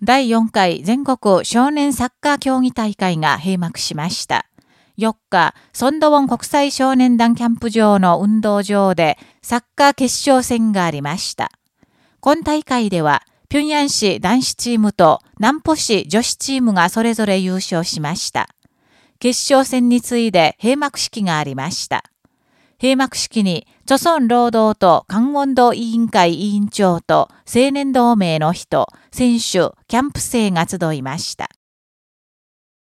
第4回全国少年サッカー競技大会が閉幕しました。4日、ソンドウォン国際少年団キャンプ場の運動場でサッカー決勝戦がありました。今大会では、平壌市男子チームと南浦市女子チームがそれぞれ優勝しました。決勝戦に次いで閉幕式がありました。閉幕式に、著村労働党関温道委員会委員長と青年同盟の人、選手、キャンプ生が集いました。